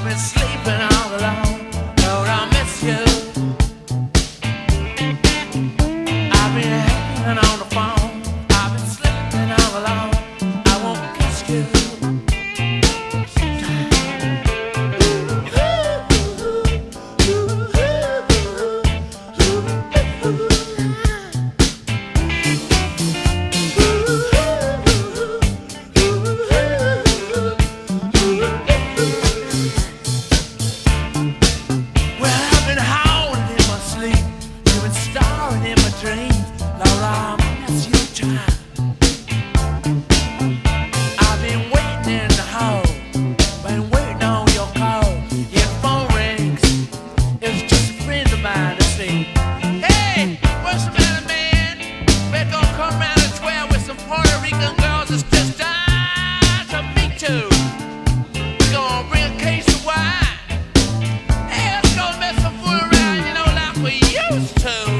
I've been sleeping used.